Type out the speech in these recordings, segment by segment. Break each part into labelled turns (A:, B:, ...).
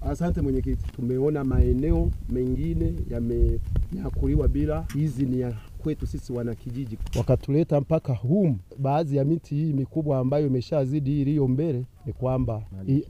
A: Asante mwenyekiti, tumeona maeneo mengine yamenyakuliwa bila. Hizi ni ya kwetu sisi wana kijiji. Wakatuleta mpaka humu. Baadhi ya miti hii mikubwa ambayo imeshazidi hii iliyo mbele ni kwamba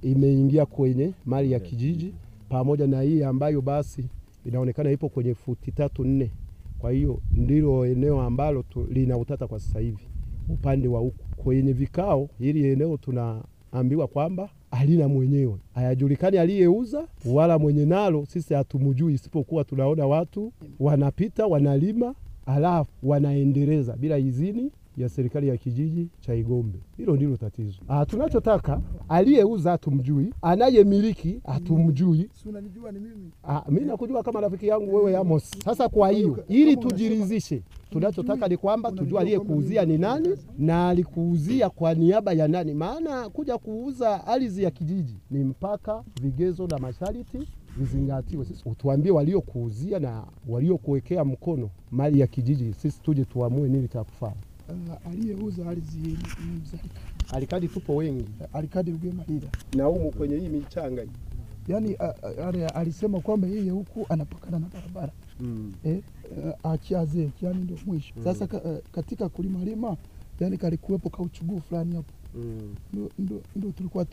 A: imeingia kwenye mali ya kijiji, pamoja na hii ambayo basi inaonekana ipo kwenye futi tatu nne. Kwa hiyo ndilo eneo ambalo lina utata kwa sasa hivi. Upande wa huku. Kwenye vikao, hili eneo tunaambiwa kwamba halina mwenyewe, hayajulikani aliyeuza wala mwenye nalo, sisi hatumjui, isipokuwa tunaona watu wanapita wanalima, halafu wanaendeleza bila idhini ya serikali ya kijiji cha Igombe. Hilo ndilo tatizo. Ah, tunachotaka aliyeuza hatumjui, anayemiliki hatumjui.
B: Si unanijua ni mimi.
A: Ah, mimi nakujua kama rafiki yangu wewe Amos. Sasa kwa hiyo ili tujiridhishe, tunachotaka ni kwamba tujua aliyekuuzia ni nani na alikuuzia kwa niaba ya nani, maana kuja kuuza ardhi ya kijiji ni mpaka vigezo na masharti vizingatiwe. Sisi utuambie waliokuuzia na waliokuwekea mkono mali ya kijiji, sisi tuje tuamue nini cha kufanya.
B: Uh, aliyeuza ardhi ni ni Mzalika
A: Alikadi tupo wengi
B: Alikadi Rugemalira
A: na humu kwenye hii michanga hii
B: yaani ale- alisema kwamba yeye huku anapakana na barabara
A: mm.
B: eh, achaze achiaze yani ndio mwisho mm. sasa. Ka, uh, katika kulimalima yani kalikuwepo kauchuguu fulani hapo
A: mm.
B: ndo, ndo, ndo tulikuwa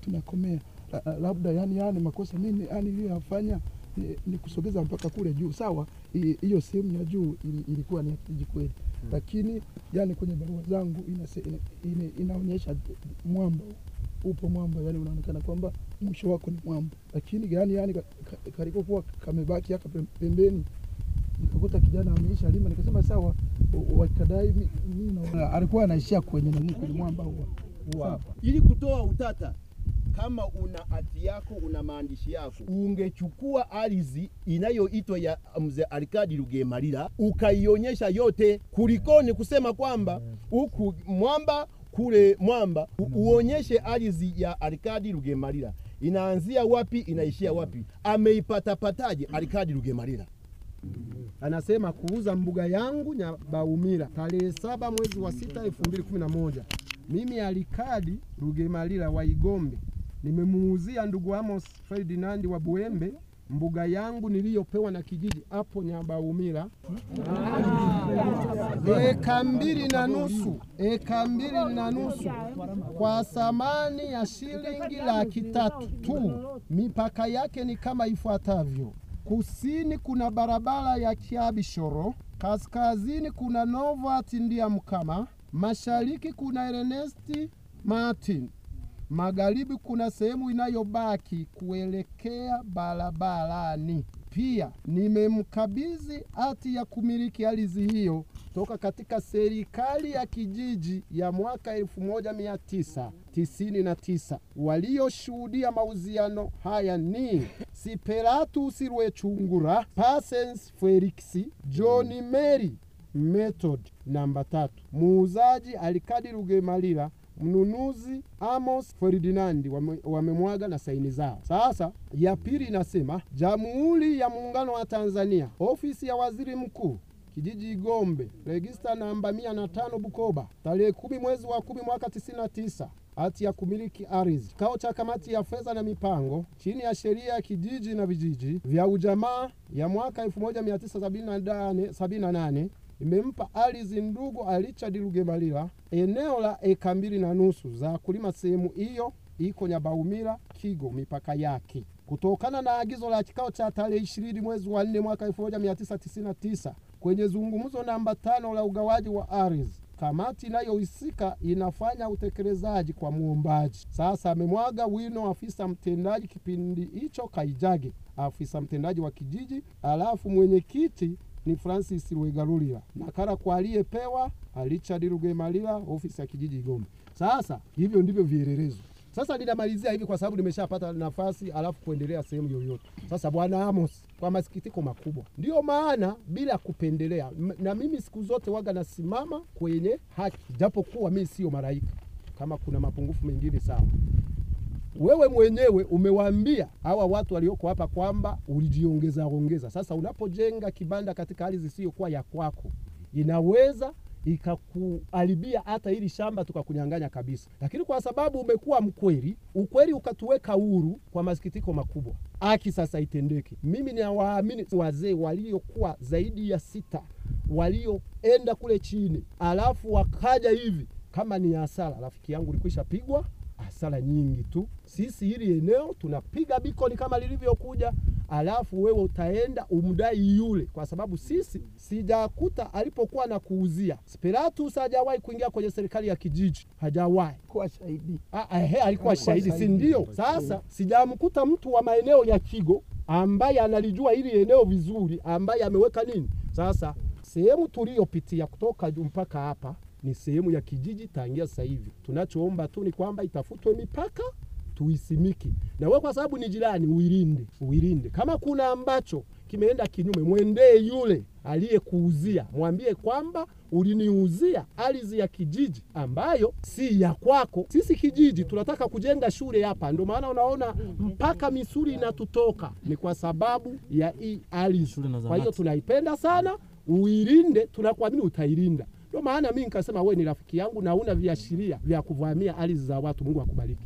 B: tunakomea La- la- labda yani yani makosa mimi yani niliyoyafanya ni, ni kusogeza mpaka kule juu. Sawa, hiyo sehemu ya juu ili, ilikuwa ni ya kweli.
A: Hmm.
B: lakini yani kwenye barua zangu ina, ina, inaonyesha mwamba upo mwamba, yani unaonekana kwamba mwisho wako ni mwamba, lakini yani yani ka- ka- kalikokuwa kamebaki haka pembeni nikakuta kijana ameisha lima, nikasema sawa, wa- wakadai mi- mi alikuwa anaishia kwenye nani kwenye mwamba huo.
C: Ili kutoa utata kama una hati yako una maandishi yako ungechukua ardhi inayoitwa ya mzee Arkadi Rugemalira ukaionyesha yote, kulikoni kusema kwamba huku mwamba kule mwamba uonyeshe ardhi ya Arkadi Rugemalira inaanzia wapi inaishia wapi, ameipatapataje Arkadi Rugemalira?
A: anasema kuuza mbuga yangu Nyabaumira tarehe saba mwezi wa sita elfu mbili kumi na moja. Mimi Alikadi Rugemalira wa Igombe nimemuuzia ndugu Amos Ferdinand wa Buembe mbuga yangu niliyopewa na kijiji hapo Nyabaumira eka mbili na nusu eka mbili na nusu. Kwa thamani ya shilingi laki tatu tu. Mipaka yake ni kama ifuatavyo: kusini kuna barabara ya Kiabishoro, kaskazini kuna Novat Ndia Mkama, mashariki kuna Ernest Martin, magharibi kuna sehemu inayobaki kuelekea barabarani. Pia nimemkabidhi hati ya kumiliki ardhi hiyo toka katika serikali ya kijiji ya mwaka 1999. Walioshuhudia mauziano haya ni Siperatus Rwechungura, Pasens Felix, John Mary Method namba tatu. Muuzaji Alikadi Rugemalira, mnunuzi Amos Ferdinandi wame- wamemwaga na saini zao. Sasa ya pili inasema Jamhuri ya Muungano wa Tanzania, ofisi ya waziri mkuu kijiji Igombe, regista namba mia na tano Bukoba, tarehe kumi mwezi wa kumi mwaka tisini na tisa hati ya kumiliki ardhi. Kikao cha kamati ya fedha na mipango chini ya sheria ya kijiji na vijiji vya ujamaa ya mwaka 1978 imempa ardhi ndugu Richard Rugemalira eneo la eka mbili na nusu za kulima. Sehemu hiyo iko Nyabaumira, Kigo, mipaka yake kutokana na agizo la kikao cha tarehe ishirini mwezi wa nne mwaka 1999 kwenye zungumzo namba tano la ugawaji wa ardhi kamati inayohusika inafanya utekelezaji kwa mwombaji Sasa amemwaga wino afisa mtendaji kipindi hicho Kaijage, afisa mtendaji wa kijiji, alafu mwenyekiti ni Francis Rwegarulira, nakala kwa aliyepewa Richard Rugemalira, ofisi ya kijiji Igombe. Sasa hivyo ndivyo vielelezo. Sasa ninamalizia hivi kwa sababu nimeshapata nafasi, alafu kuendelea sehemu yoyote. Sasa bwana Amos, kwa masikitiko makubwa, ndiyo maana bila kupendelea, na mimi siku zote waga nasimama kwenye haki, japokuwa mimi sio malaika. Kama kuna mapungufu mengine sawa. Wewe mwenyewe umewaambia hawa watu walioko hapa kwamba ulijiongeza ongeza. Sasa unapojenga kibanda katika hali zisiyokuwa ya kwako, inaweza ikakuharibia hata hili shamba tukakunyang'anya kabisa. Lakini kwa sababu umekuwa mkweli, ukweli ukatuweka huru, kwa masikitiko makubwa, haki sasa itendeke. Mimi nawaamini wazee waliokuwa zaidi ya sita walioenda kule chini, alafu wakaja hivi, kama ni hasara, rafiki yangu ulikwisha pigwa hasara nyingi tu. Sisi hili eneo tunapiga bikoni kama lilivyokuja, alafu wewe utaenda umdai yule, kwa sababu sisi sijakuta alipokuwa na kuuzia Spiratus hajawahi kuingia kwenye serikali ya kijiji, hajawahi
B: kuwa shahidi
A: Ah, eh, ehe, alikuwa
B: Alikuwa
A: shahidi, si ndio? Sasa sijamkuta mtu wa maeneo ya Kigo ambaye analijua hili eneo vizuri, ambaye ameweka nini. Sasa sehemu tuliyopitia kutoka juu mpaka hapa ni sehemu ya kijiji tangia sasa hivi. Tunachoomba tu ni kwamba itafutwe mipaka tuisimiki, na wewe kwa sababu ni jirani, uilinde, uilinde. Kama kuna ambacho kimeenda kinyume, mwendee yule aliyekuuzia, mwambie kwamba uliniuzia ardhi ya kijiji ambayo si ya kwako. Sisi kijiji tunataka kujenga shule hapa, ndio maana unaona mpaka misuli inatutoka, ni kwa sababu ya hii ardhi. Kwa hiyo tunaipenda sana, uilinde, tunakuamini utailinda. Ndio maana mimi nikasema wewe ni rafiki yangu na una viashiria vya kuvamia ardhi za watu. Mungu akubariki.